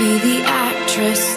Be the actress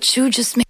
What you just made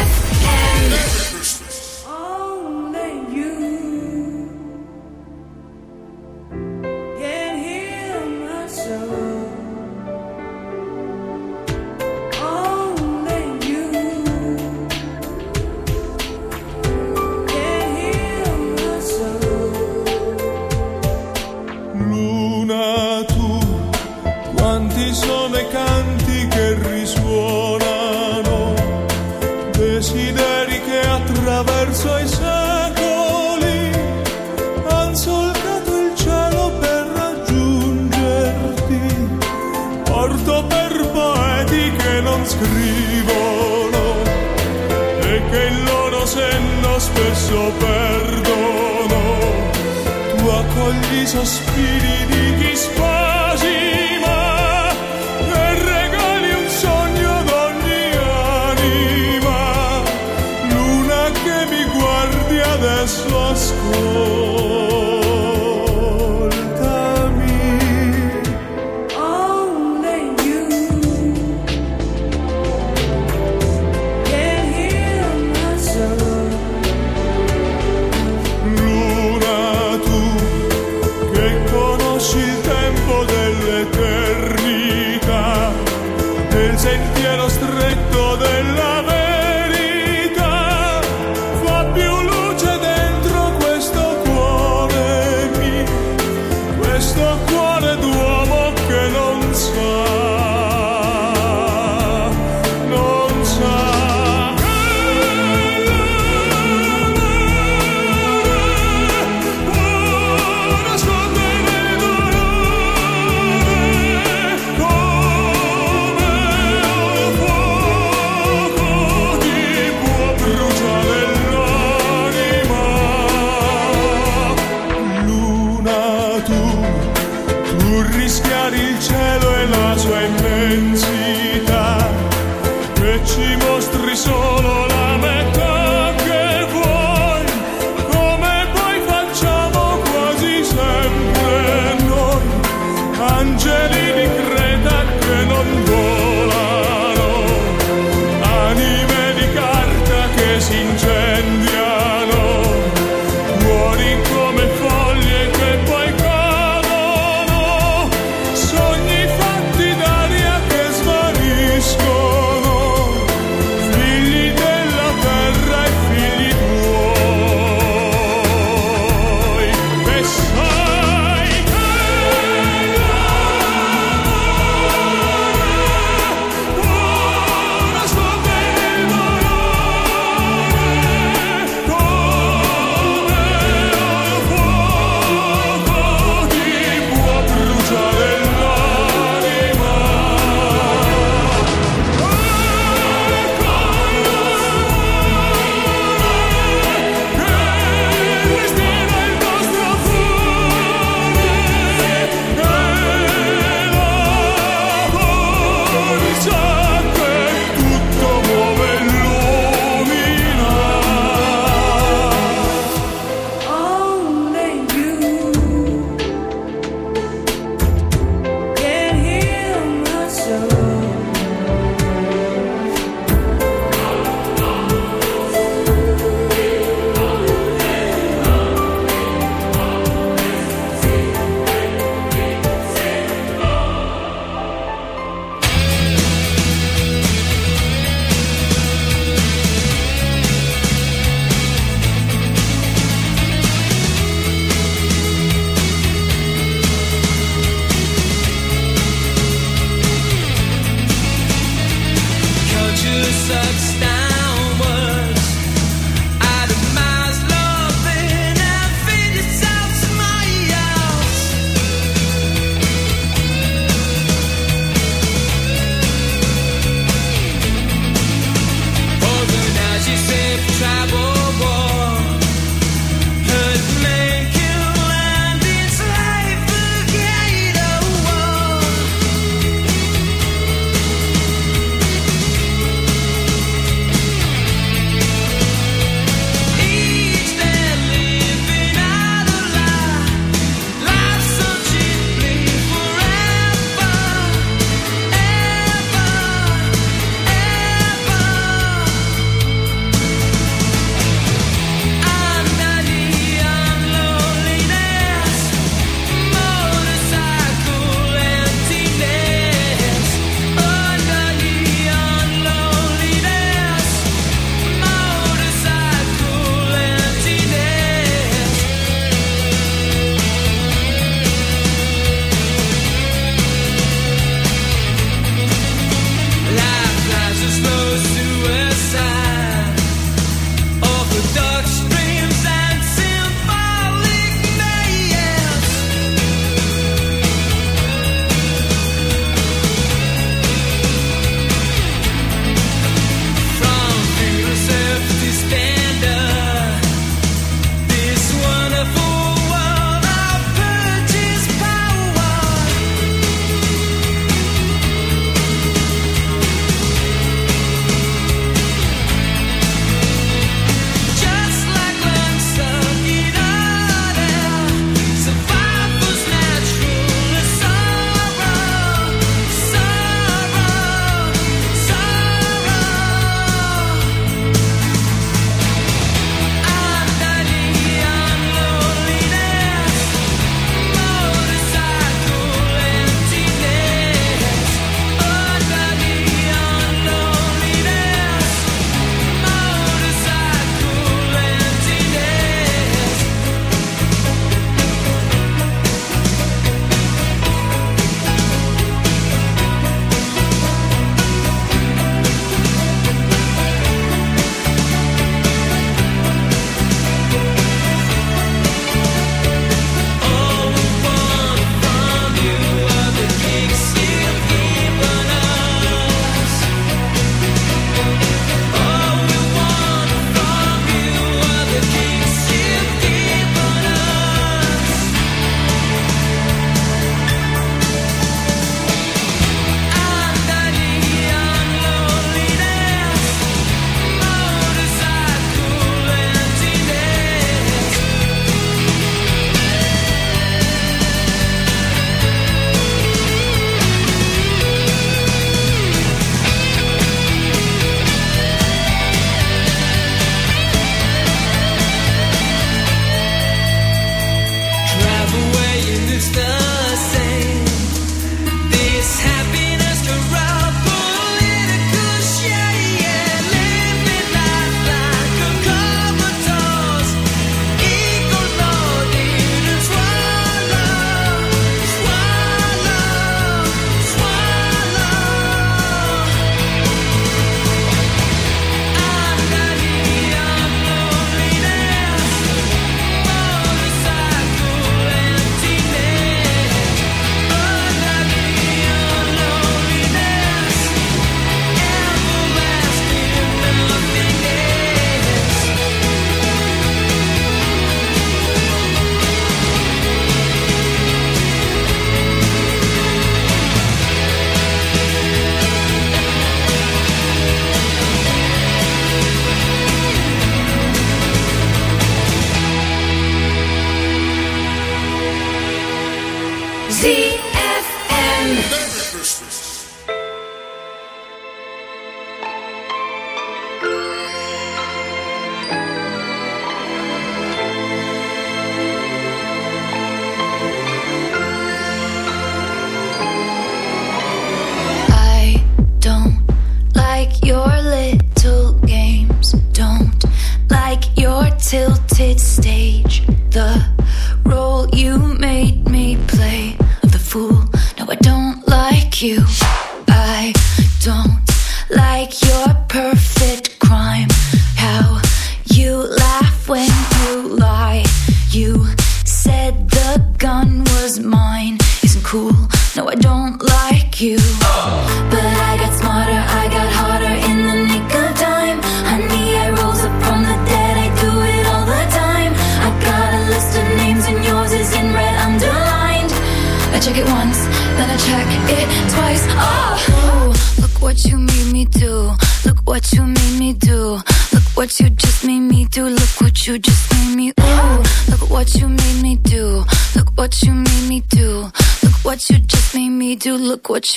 school.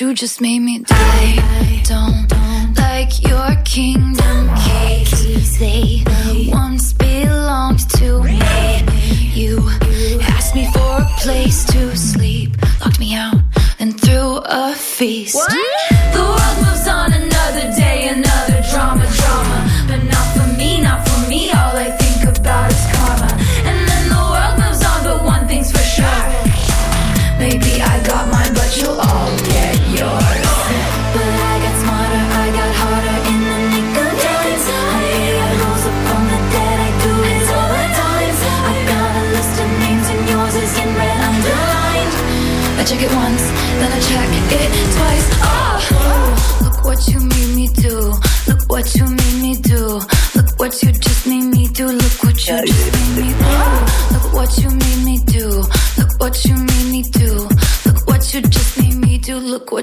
you just made me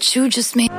what you just made.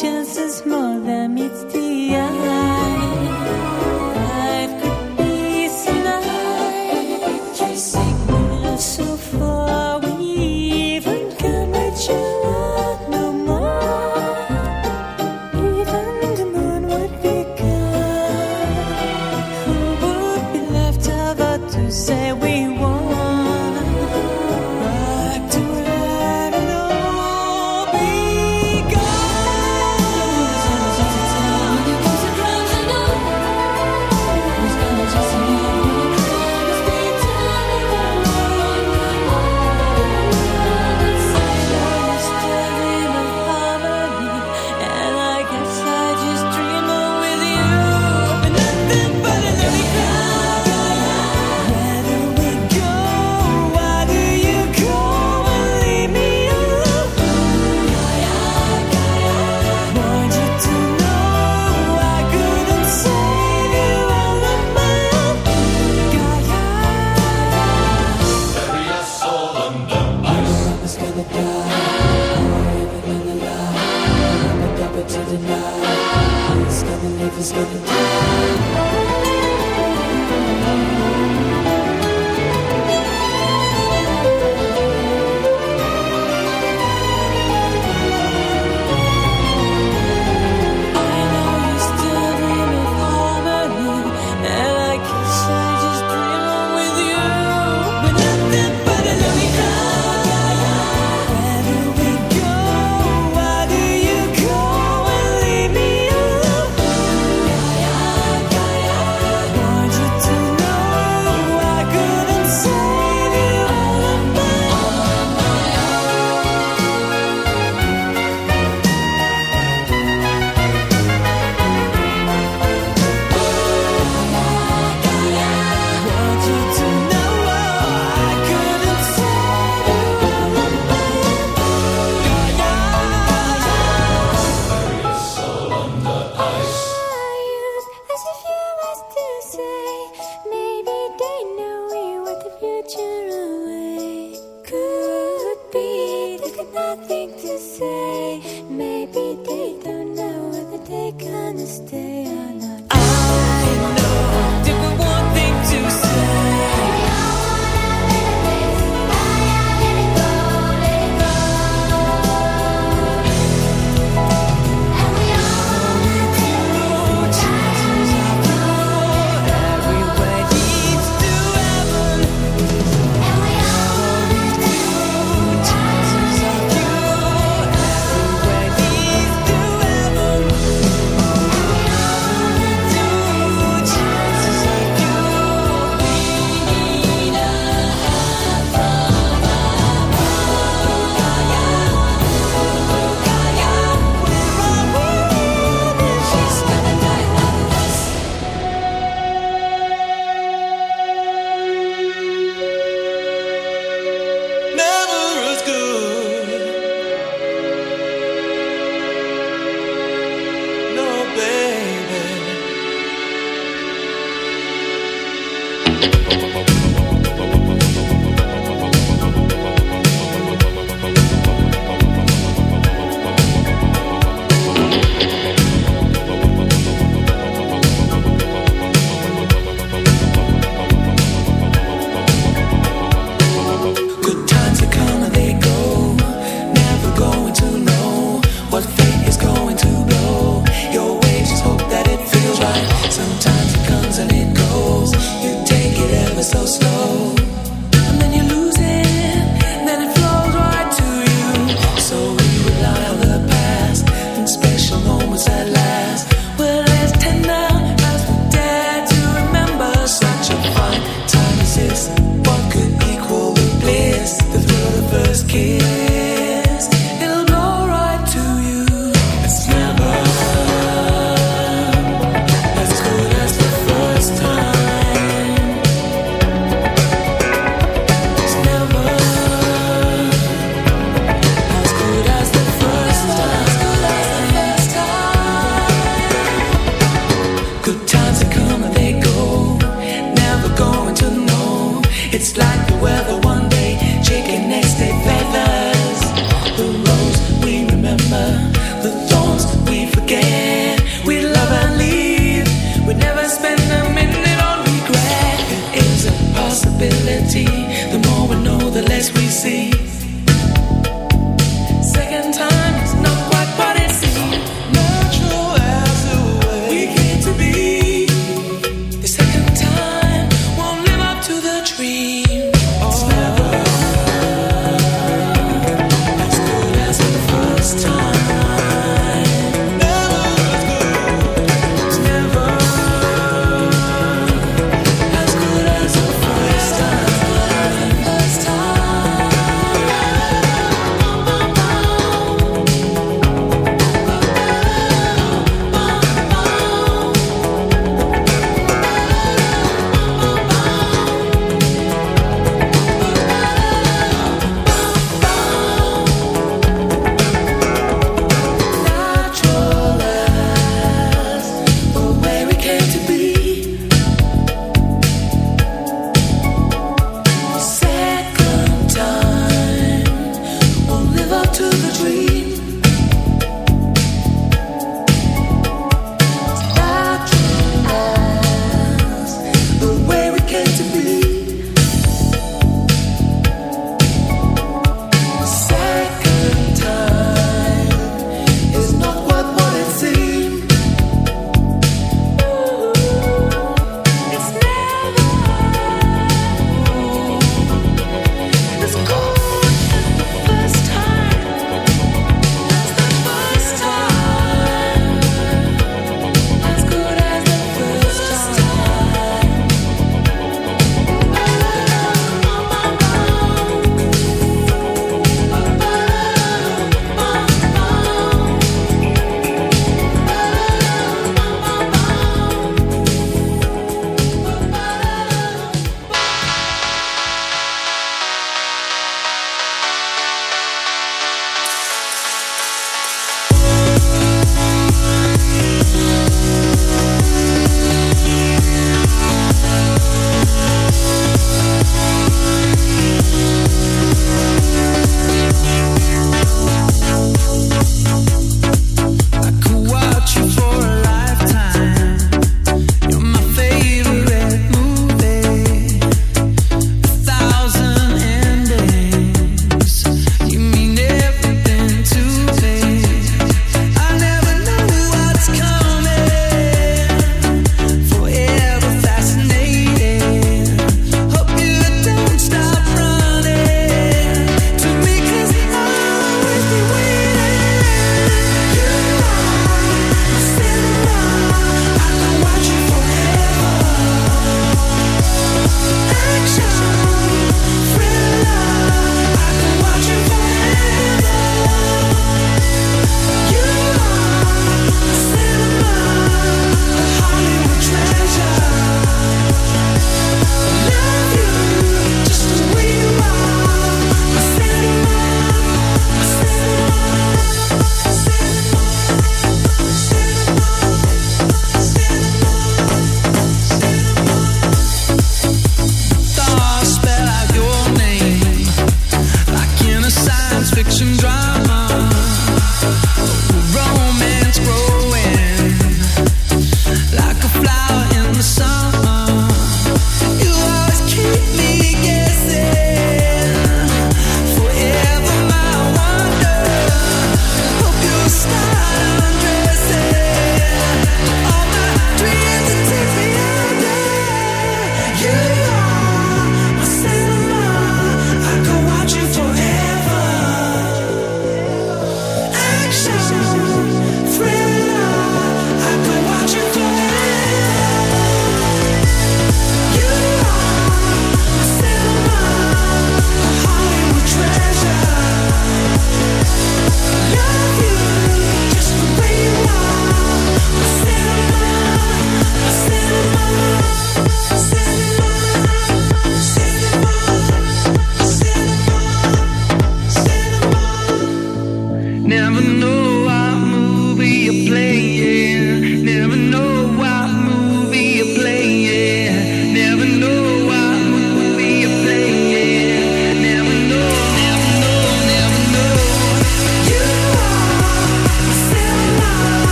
Just is more than meets the eye.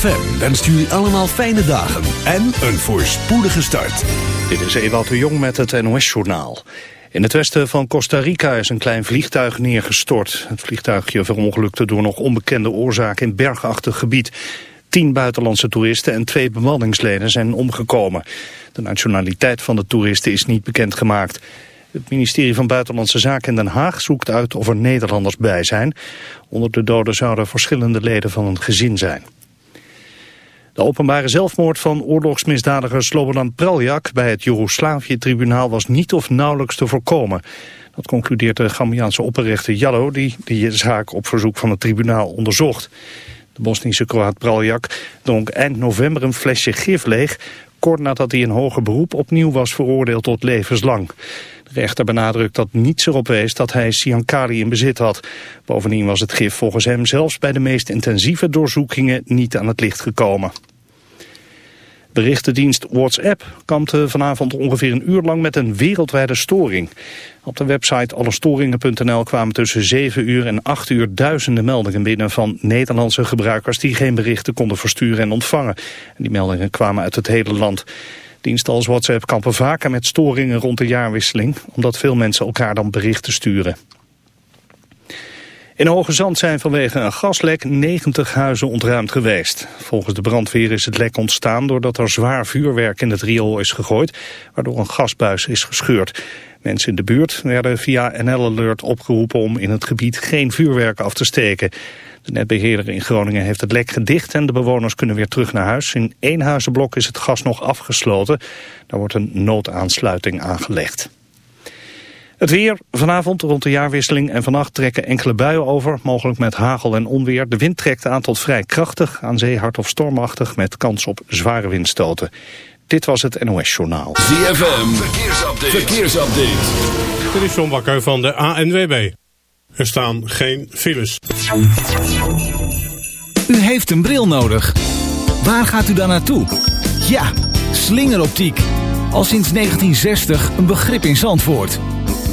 ZFM wenst jullie allemaal fijne dagen en een voorspoedige start. Dit is Ewout de Jong met het NOS-journaal. In het westen van Costa Rica is een klein vliegtuig neergestort. Het vliegtuigje verongelukte door nog onbekende oorzaak in bergachtig gebied. Tien buitenlandse toeristen en twee bemanningsleden zijn omgekomen. De nationaliteit van de toeristen is niet bekendgemaakt. Het ministerie van Buitenlandse Zaken in Den Haag zoekt uit of er Nederlanders bij zijn. Onder de doden zouden verschillende leden van een gezin zijn. De openbare zelfmoord van oorlogsmisdadiger Slobodan Praljak bij het Joegoslavië-tribunaal was niet of nauwelijks te voorkomen. Dat concludeert de Gambiaanse opperrechter Jallo die de zaak op verzoek van het tribunaal onderzocht. De Bosnische Kroaat Praljak dronk eind november een flesje gif leeg, kort nadat hij in hoger beroep opnieuw was veroordeeld tot levenslang. De rechter benadrukt dat niets erop wees dat hij Siankali in bezit had. Bovendien was het gif volgens hem zelfs bij de meest intensieve doorzoekingen niet aan het licht gekomen. Berichtendienst WhatsApp kampte vanavond ongeveer een uur lang met een wereldwijde storing. Op de website allestoringen.nl kwamen tussen 7 uur en 8 uur duizenden meldingen binnen van Nederlandse gebruikers die geen berichten konden versturen en ontvangen. En die meldingen kwamen uit het hele land. Diensten als WhatsApp kampen vaker met storingen rond de jaarwisseling, omdat veel mensen elkaar dan berichten sturen. In Hoge Zand zijn vanwege een gaslek 90 huizen ontruimd geweest. Volgens de brandweer is het lek ontstaan doordat er zwaar vuurwerk in het riool is gegooid, waardoor een gasbuis is gescheurd. Mensen in de buurt werden via NL Alert opgeroepen om in het gebied geen vuurwerk af te steken. De netbeheerder in Groningen heeft het lek gedicht en de bewoners kunnen weer terug naar huis. In één huizenblok is het gas nog afgesloten. Daar wordt een noodaansluiting aangelegd. Het weer vanavond rond de jaarwisseling en vannacht trekken enkele buien over, mogelijk met hagel en onweer. De wind trekt aan tot vrij krachtig, aan zee hard of stormachtig met kans op zware windstoten. Dit was het NOS Journaal. ZFM, verkeersupdate. verkeersupdate. Dit is John Bakker van de ANWB. Er staan geen files. U heeft een bril nodig. Waar gaat u dan naartoe? Ja, slingeroptiek. Al sinds 1960 een begrip in Zandvoort.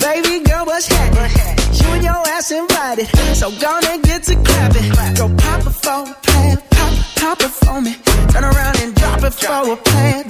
Baby girl, what's happening? You and your ass invited. So gonna get to clapping. Go pop it for a plan. Pop, pop it for me. Turn around and drop it for a plan.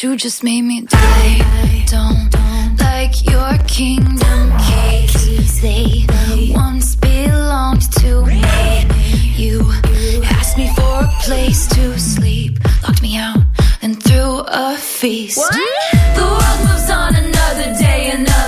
You just made me delay. Don't like your kingdom keys. They once belonged to me. You asked me for a place to sleep, locked me out, and threw a feast. What? The world moves on another day, another.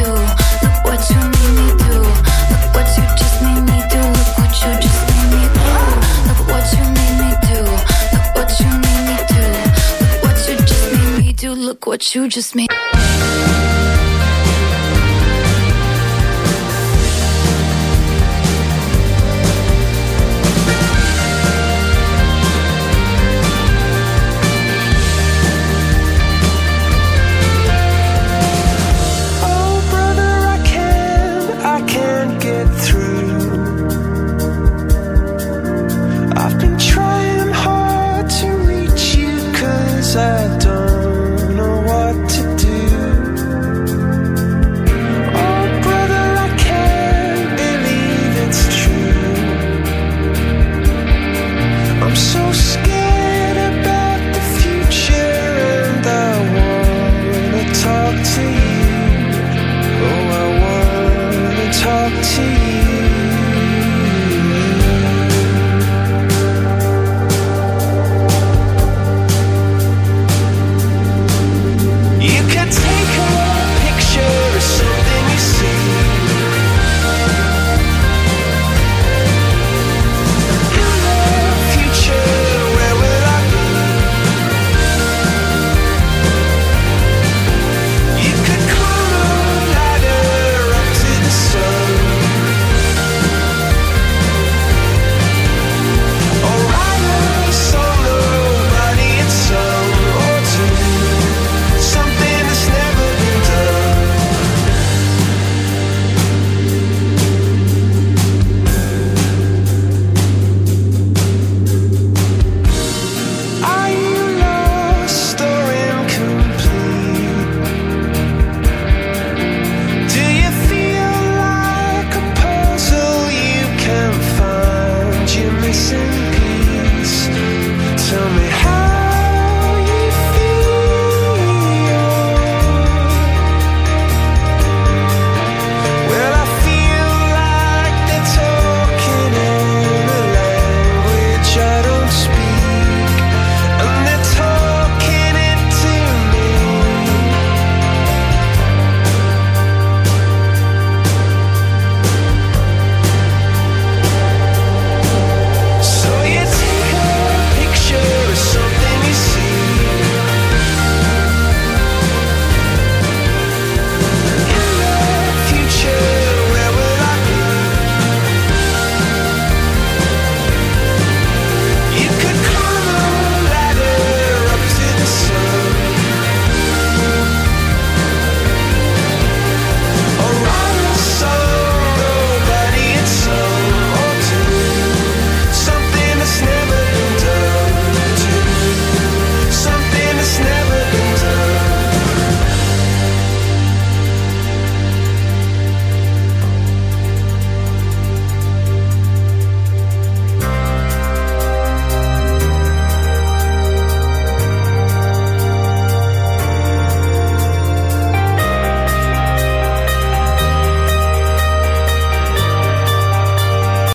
you just made.